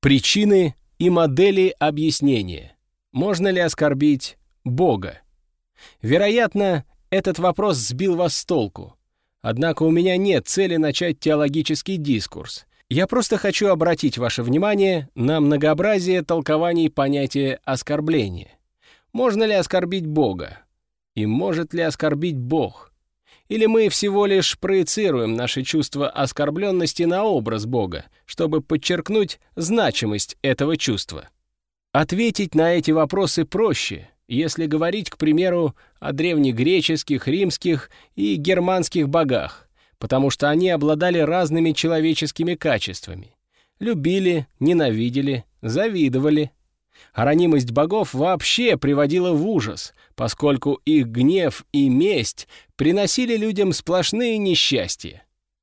Причины и модели объяснения. Можно ли оскорбить Бога? Вероятно, этот вопрос сбил вас с толку. Однако у меня нет цели начать теологический дискурс. Я просто хочу обратить ваше внимание на многообразие толкований понятия оскорбления. Можно ли оскорбить Бога? И может ли оскорбить Бог? Или мы всего лишь проецируем наши чувства оскорбленности на образ Бога, чтобы подчеркнуть значимость этого чувства? Ответить на эти вопросы проще, если говорить, к примеру, о древнегреческих, римских и германских богах, потому что они обладали разными человеческими качествами. Любили, ненавидели, завидовали. Ранимость богов вообще приводила в ужас, поскольку их гнев и месть приносили людям сплошные несчастья.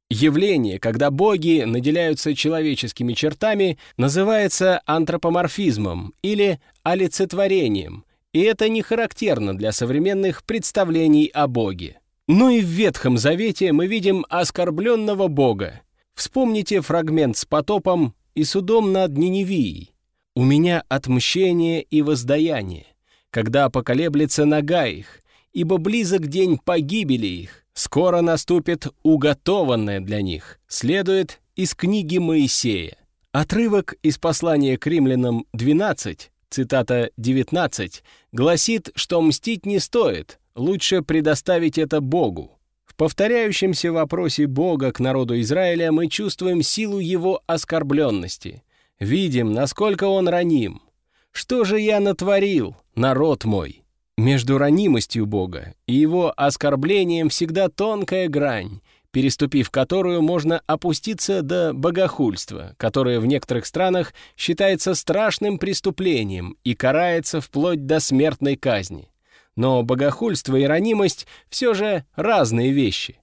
Явление, когда боги наделяются человеческими чертами, называется антропоморфизмом или олицетворением, и это не характерно для современных представлений о боге. Но и в Ветхом Завете мы видим оскорбленного бога. Вспомните фрагмент с потопом и судом над Ниневией. «У меня отмщение и воздаяние, когда поколеблется нога их, ибо близок день погибели их, скоро наступит уготованное для них», следует из книги Моисея. Отрывок из послания к римлянам 12, цитата 19, гласит, что мстить не стоит, лучше предоставить это Богу. В повторяющемся вопросе Бога к народу Израиля мы чувствуем силу его оскорбленности. Видим, насколько он раним. «Что же я натворил, народ мой?» Между ранимостью Бога и его оскорблением всегда тонкая грань, переступив которую можно опуститься до богохульства, которое в некоторых странах считается страшным преступлением и карается вплоть до смертной казни. Но богохульство и ранимость все же разные вещи.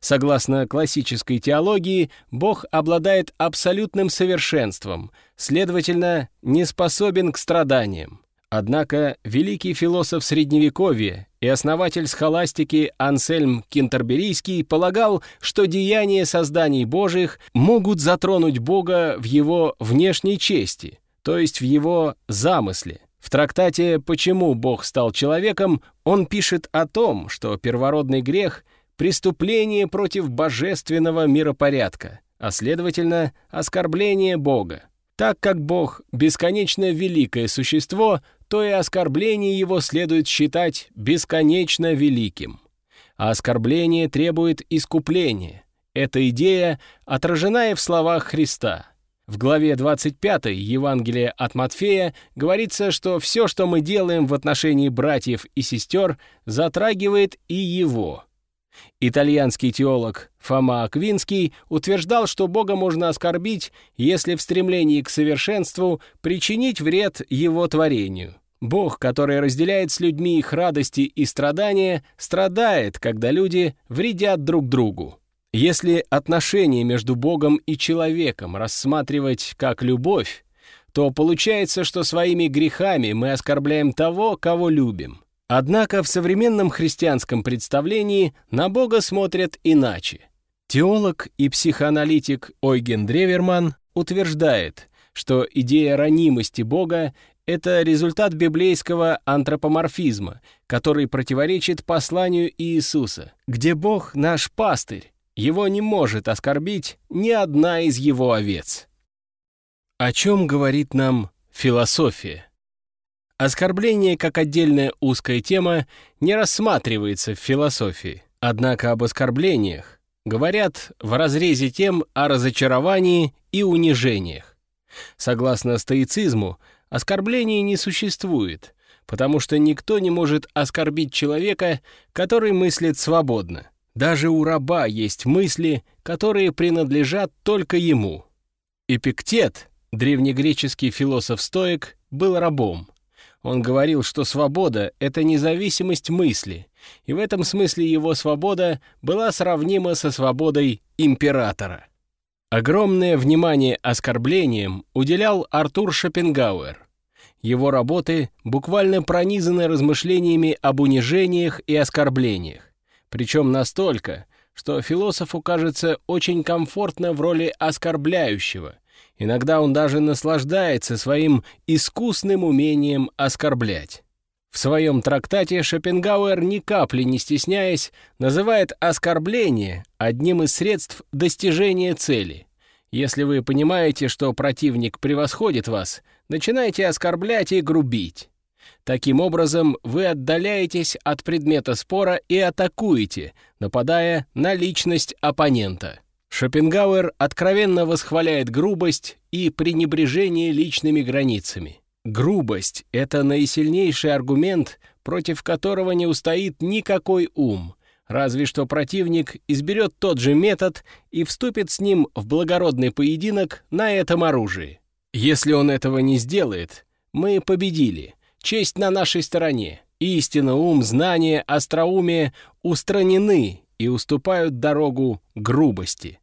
Согласно классической теологии, Бог обладает абсолютным совершенством, следовательно, не способен к страданиям. Однако великий философ Средневековья и основатель схоластики Ансельм Кентерберийский полагал, что деяния созданий Божьих могут затронуть Бога в его внешней чести, то есть в его замысле. В трактате «Почему Бог стал человеком» он пишет о том, что первородный грех — преступление против божественного миропорядка, а следовательно, оскорбление Бога. Так как Бог — бесконечно великое существо, то и оскорбление его следует считать бесконечно великим. А оскорбление требует искупления. Эта идея отражена и в словах Христа. В главе 25 Евангелия от Матфея говорится, что все, что мы делаем в отношении братьев и сестер, затрагивает и его. Итальянский теолог Фома Аквинский утверждал, что Бога можно оскорбить, если в стремлении к совершенству причинить вред его творению. Бог, который разделяет с людьми их радости и страдания, страдает, когда люди вредят друг другу. Если отношения между Богом и человеком рассматривать как любовь, то получается, что своими грехами мы оскорбляем того, кого любим. Однако в современном христианском представлении на Бога смотрят иначе. Теолог и психоаналитик Ойген Древерман утверждает, что идея ранимости Бога — это результат библейского антропоморфизма, который противоречит посланию Иисуса, где Бог — наш пастырь, его не может оскорбить ни одна из его овец. О чем говорит нам философия? Оскорбление как отдельная узкая тема не рассматривается в философии. Однако об оскорблениях говорят в разрезе тем о разочаровании и унижениях. Согласно стоицизму, оскорблений не существует, потому что никто не может оскорбить человека, который мыслит свободно. Даже у раба есть мысли, которые принадлежат только ему. Эпиктет, древнегреческий философ-стоик, был рабом. Он говорил, что свобода — это независимость мысли, и в этом смысле его свобода была сравнима со свободой императора. Огромное внимание оскорблениям уделял Артур Шопенгауэр. Его работы буквально пронизаны размышлениями об унижениях и оскорблениях, причем настолько, что философу кажется очень комфортно в роли оскорбляющего, Иногда он даже наслаждается своим искусным умением оскорблять. В своем трактате Шопенгауэр, ни капли не стесняясь, называет оскорбление одним из средств достижения цели. Если вы понимаете, что противник превосходит вас, начинайте оскорблять и грубить. Таким образом, вы отдаляетесь от предмета спора и атакуете, нападая на личность оппонента. Шопенгауэр откровенно восхваляет грубость и пренебрежение личными границами. Грубость — это наисильнейший аргумент, против которого не устоит никакой ум, разве что противник изберет тот же метод и вступит с ним в благородный поединок на этом оружии. Если он этого не сделает, мы победили, честь на нашей стороне, истина, ум, знание, остроумие устранены и уступают дорогу грубости.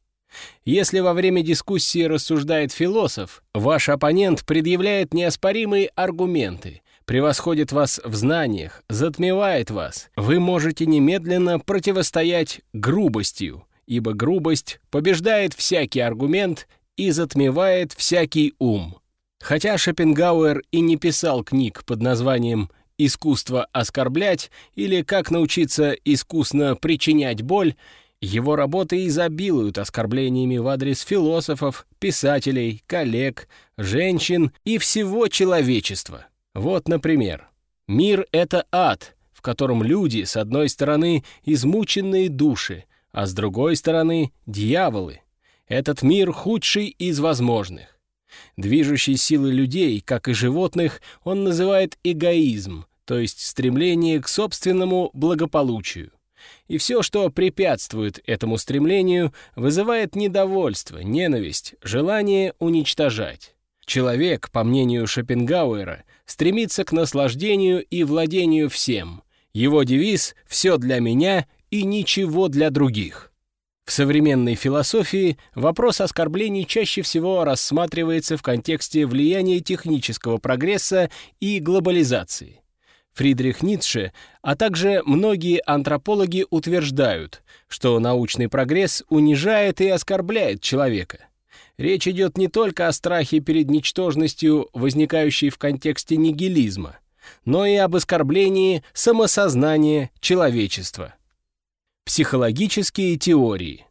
Если во время дискуссии рассуждает философ, ваш оппонент предъявляет неоспоримые аргументы, превосходит вас в знаниях, затмевает вас, вы можете немедленно противостоять грубостью, ибо грубость побеждает всякий аргумент и затмевает всякий ум. Хотя Шопенгауэр и не писал книг под названием «Искусство оскорблять» или «Как научиться искусно причинять боль», его работы изобилуют оскорблениями в адрес философов, писателей, коллег, женщин и всего человечества. Вот, например, «Мир — это ад», в котором люди, с одной стороны, измученные души, а с другой стороны — дьяволы. Этот мир худший из возможных. Движущей силой людей, как и животных, он называет эгоизм, то есть стремление к собственному благополучию и все, что препятствует этому стремлению, вызывает недовольство, ненависть, желание уничтожать. Человек, по мнению Шопенгауэра, стремится к наслаждению и владению всем. Его девиз «все для меня и ничего для других». В современной философии вопрос оскорблений чаще всего рассматривается в контексте влияния технического прогресса и глобализации. Фридрих Ницше, а также многие антропологи утверждают, что научный прогресс унижает и оскорбляет человека. Речь идет не только о страхе перед ничтожностью, возникающей в контексте нигилизма, но и об оскорблении самосознания человечества. Психологические теории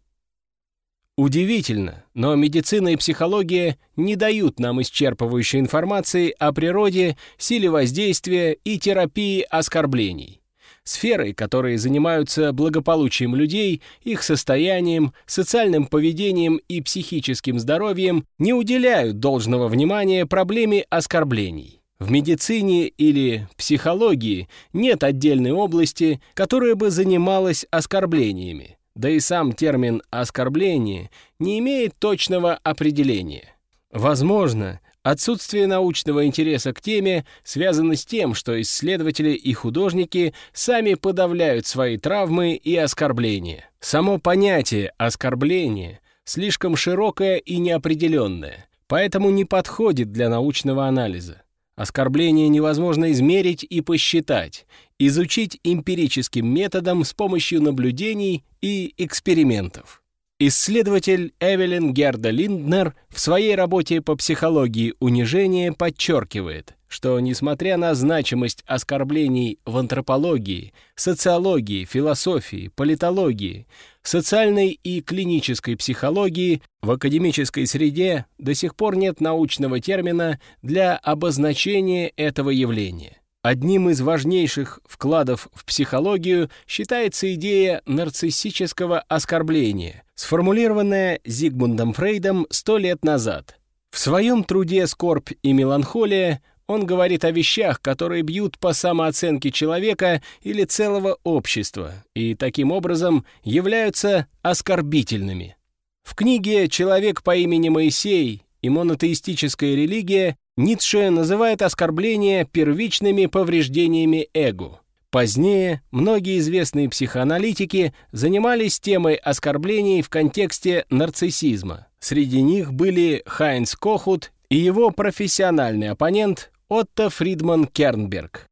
Удивительно, но медицина и психология не дают нам исчерпывающей информации о природе, силе воздействия и терапии оскорблений. Сферы, которые занимаются благополучием людей, их состоянием, социальным поведением и психическим здоровьем, не уделяют должного внимания проблеме оскорблений. В медицине или психологии нет отдельной области, которая бы занималась оскорблениями да и сам термин «оскорбление» не имеет точного определения. Возможно, отсутствие научного интереса к теме связано с тем, что исследователи и художники сами подавляют свои травмы и оскорбления. Само понятие «оскорбление» слишком широкое и неопределенное, поэтому не подходит для научного анализа. Оскорбление невозможно измерить и посчитать, изучить эмпирическим методом с помощью наблюдений и экспериментов. Исследователь Эвелин Герда Линднер в своей работе по психологии унижения подчеркивает, что, несмотря на значимость оскорблений в антропологии, социологии, философии, политологии, социальной и клинической психологии, в академической среде до сих пор нет научного термина для обозначения этого явления. Одним из важнейших вкладов в психологию считается идея нарциссического оскорбления, сформулированная Зигмундом Фрейдом сто лет назад. В своем труде «Скорбь и меланхолия» он говорит о вещах, которые бьют по самооценке человека или целого общества и таким образом являются оскорбительными. В книге «Человек по имени Моисей» и монотеистическая религия Ницше называет оскорбления первичными повреждениями эго. Позднее многие известные психоаналитики занимались темой оскорблений в контексте нарциссизма. Среди них были Хайнц Кохут и его профессиональный оппонент Отто Фридман Кернберг.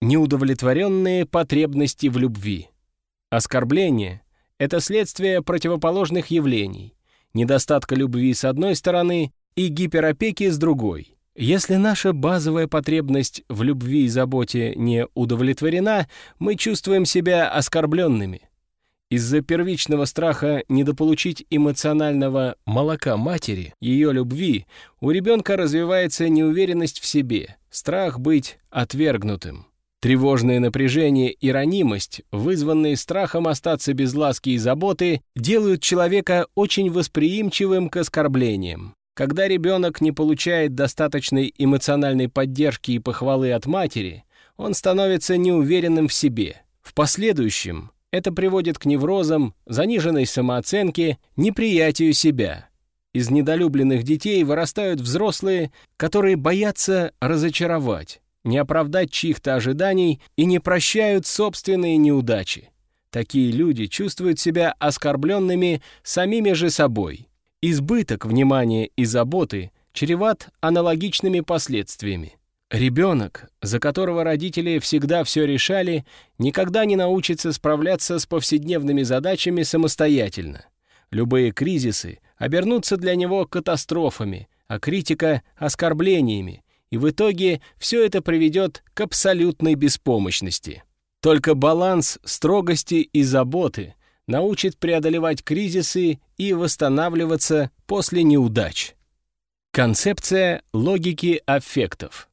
Неудовлетворенные потребности в любви. Оскорбление — это следствие противоположных явлений. Недостатка любви с одной стороны и гиперопеки с другой. Если наша базовая потребность в любви и заботе не удовлетворена, мы чувствуем себя оскорбленными. Из-за первичного страха недополучить эмоционального молока матери, ее любви, у ребенка развивается неуверенность в себе, страх быть отвергнутым. Тревожное напряжение и ранимость, вызванные страхом остаться без ласки и заботы, делают человека очень восприимчивым к оскорблениям. Когда ребенок не получает достаточной эмоциональной поддержки и похвалы от матери, он становится неуверенным в себе. В последующем это приводит к неврозам, заниженной самооценке, неприятию себя. Из недолюбленных детей вырастают взрослые, которые боятся разочаровать, не оправдать чьих-то ожиданий и не прощают собственные неудачи. Такие люди чувствуют себя оскорбленными самими же собой. Избыток внимания и заботы чреват аналогичными последствиями. Ребенок, за которого родители всегда все решали, никогда не научится справляться с повседневными задачами самостоятельно. Любые кризисы обернутся для него катастрофами, а критика — оскорблениями, и в итоге все это приведет к абсолютной беспомощности. Только баланс строгости и заботы научит преодолевать кризисы и восстанавливаться после неудач. Концепция логики аффектов.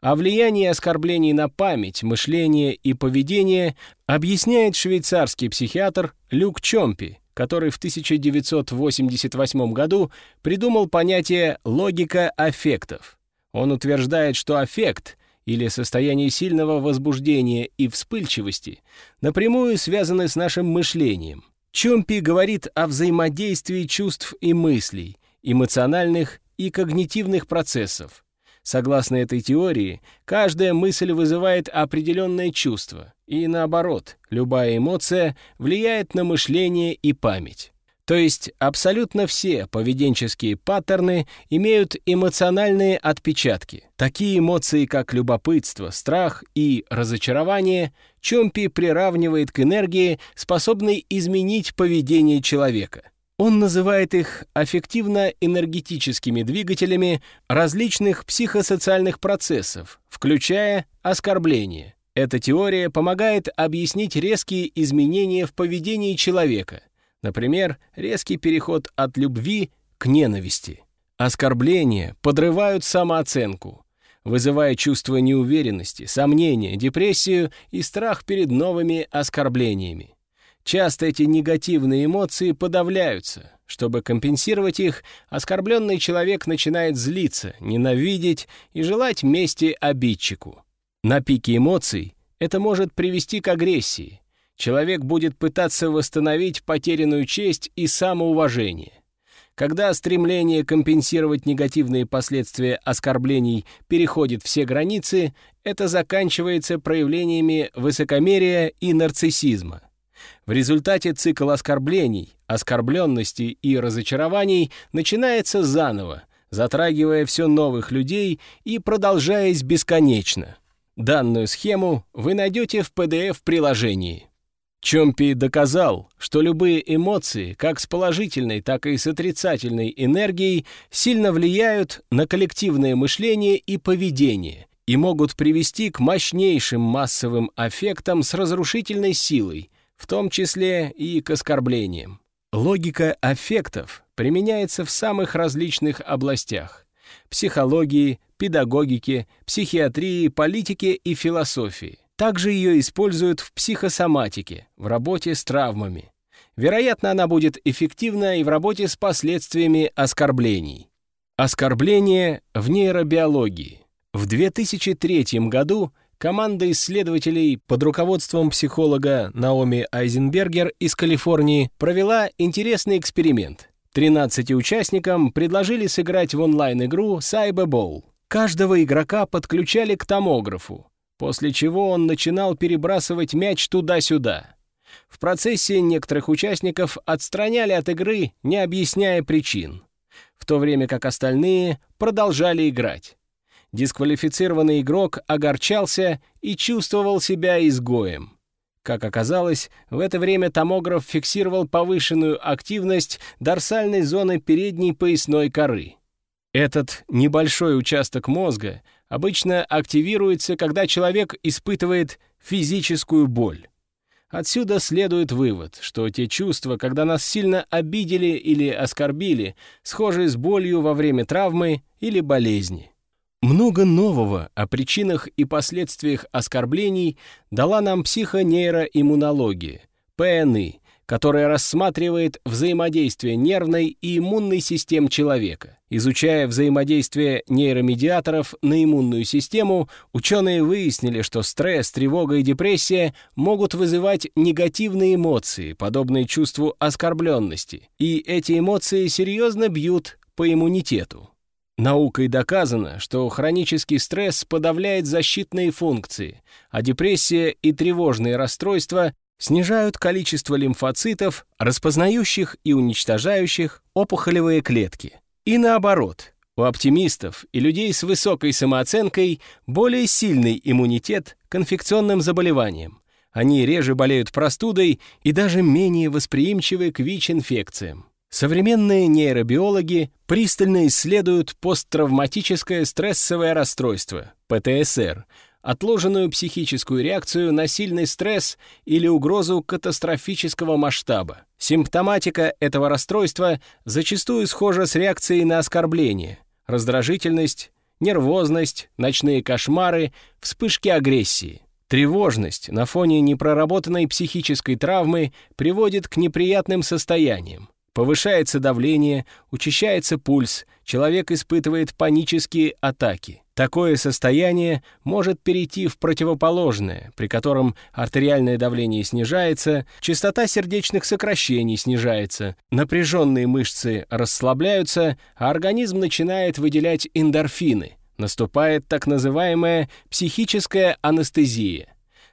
О влиянии оскорблений на память, мышление и поведение объясняет швейцарский психиатр Люк Чомпи, который в 1988 году придумал понятие «логика аффектов». Он утверждает, что аффект или состояние сильного возбуждения и вспыльчивости напрямую связаны с нашим мышлением. Чомпи говорит о взаимодействии чувств и мыслей, эмоциональных и когнитивных процессов, Согласно этой теории, каждая мысль вызывает определенное чувство, и наоборот, любая эмоция влияет на мышление и память. То есть абсолютно все поведенческие паттерны имеют эмоциональные отпечатки. Такие эмоции, как любопытство, страх и разочарование, Чомпи приравнивает к энергии, способной изменить поведение человека. Он называет их аффективно-энергетическими двигателями различных психосоциальных процессов, включая оскорбление. Эта теория помогает объяснить резкие изменения в поведении человека, например, резкий переход от любви к ненависти. Оскорбления подрывают самооценку, вызывая чувство неуверенности, сомнения, депрессию и страх перед новыми оскорблениями. Часто эти негативные эмоции подавляются. Чтобы компенсировать их, оскорбленный человек начинает злиться, ненавидеть и желать мести обидчику. На пике эмоций это может привести к агрессии. Человек будет пытаться восстановить потерянную честь и самоуважение. Когда стремление компенсировать негативные последствия оскорблений переходит все границы, это заканчивается проявлениями высокомерия и нарциссизма. В результате цикл оскорблений, оскорбленностей и разочарований начинается заново, затрагивая все новых людей и продолжаясь бесконечно. Данную схему вы найдете в PDF-приложении. Чомпи доказал, что любые эмоции, как с положительной, так и с отрицательной энергией, сильно влияют на коллективное мышление и поведение и могут привести к мощнейшим массовым аффектам с разрушительной силой, в том числе и к оскорблениям. Логика аффектов применяется в самых различных областях – психологии, педагогике, психиатрии, политике и философии. Также ее используют в психосоматике, в работе с травмами. Вероятно, она будет эффективна и в работе с последствиями оскорблений. Оскорбление в нейробиологии. В 2003 году Команда исследователей под руководством психолога Наоми Айзенбергер из Калифорнии провела интересный эксперимент. 13 участникам предложили сыграть в онлайн-игру Cyber Bowl. Каждого игрока подключали к томографу, после чего он начинал перебрасывать мяч туда-сюда. В процессе некоторых участников отстраняли от игры, не объясняя причин, в то время как остальные продолжали играть. Дисквалифицированный игрок огорчался и чувствовал себя изгоем. Как оказалось, в это время томограф фиксировал повышенную активность дорсальной зоны передней поясной коры. Этот небольшой участок мозга обычно активируется, когда человек испытывает физическую боль. Отсюда следует вывод, что те чувства, когда нас сильно обидели или оскорбили, схожи с болью во время травмы или болезни. Много нового о причинах и последствиях оскорблений дала нам психонейроиммунология, ПНИ, которая рассматривает взаимодействие нервной и иммунной систем человека. Изучая взаимодействие нейромедиаторов на иммунную систему, ученые выяснили, что стресс, тревога и депрессия могут вызывать негативные эмоции, подобные чувству оскорбленности, и эти эмоции серьезно бьют по иммунитету. Наукой доказано, что хронический стресс подавляет защитные функции, а депрессия и тревожные расстройства снижают количество лимфоцитов, распознающих и уничтожающих опухолевые клетки. И наоборот, у оптимистов и людей с высокой самооценкой более сильный иммунитет к инфекционным заболеваниям. Они реже болеют простудой и даже менее восприимчивы к ВИЧ-инфекциям. Современные нейробиологи пристально исследуют посттравматическое стрессовое расстройство, ПТСР, отложенную психическую реакцию на сильный стресс или угрозу катастрофического масштаба. Симптоматика этого расстройства зачастую схожа с реакцией на оскорбление, раздражительность, нервозность, ночные кошмары, вспышки агрессии. Тревожность на фоне непроработанной психической травмы приводит к неприятным состояниям. Повышается давление, учащается пульс, человек испытывает панические атаки. Такое состояние может перейти в противоположное, при котором артериальное давление снижается, частота сердечных сокращений снижается, напряженные мышцы расслабляются, а организм начинает выделять эндорфины. Наступает так называемая психическая анестезия.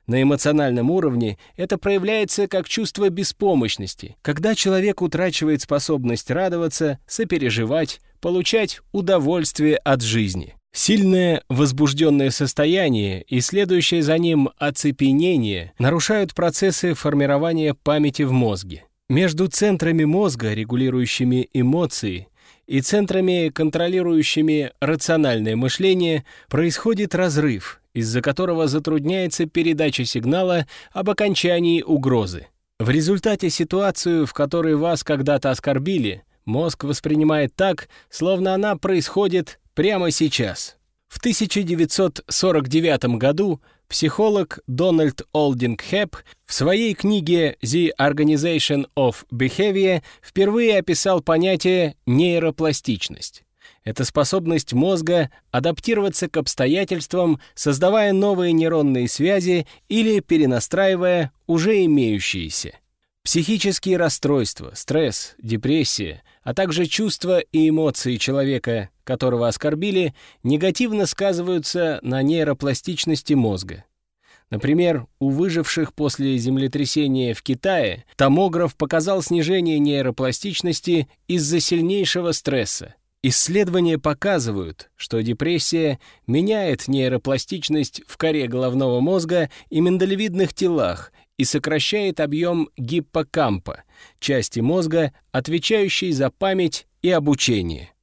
На эмоциональном уровне это проявляется как чувство беспомощности, когда человек утрачивает способность радоваться, сопереживать, получать удовольствие от жизни. Сильное возбужденное состояние и следующее за ним оцепенение нарушают процессы формирования памяти в мозге. Между центрами мозга, регулирующими эмоции, и центрами, контролирующими рациональное мышление, происходит разрыв, из-за которого затрудняется передача сигнала об окончании угрозы. В результате ситуацию, в которой вас когда-то оскорбили, мозг воспринимает так, словно она происходит прямо сейчас. В 1949 году психолог Дональд Олдинг Хэп в своей книге «The Organization of Behavior» впервые описал понятие «нейропластичность». Это способность мозга адаптироваться к обстоятельствам, создавая новые нейронные связи или перенастраивая уже имеющиеся. Психические расстройства, стресс, депрессия, а также чувства и эмоции человека, которого оскорбили, негативно сказываются на нейропластичности мозга. Например, у выживших после землетрясения в Китае томограф показал снижение нейропластичности из-за сильнейшего стресса. Исследования показывают, что депрессия меняет нейропластичность в коре головного мозга и миндалевидных телах и сокращает объем гиппокампа, части мозга, отвечающей за память и обучение.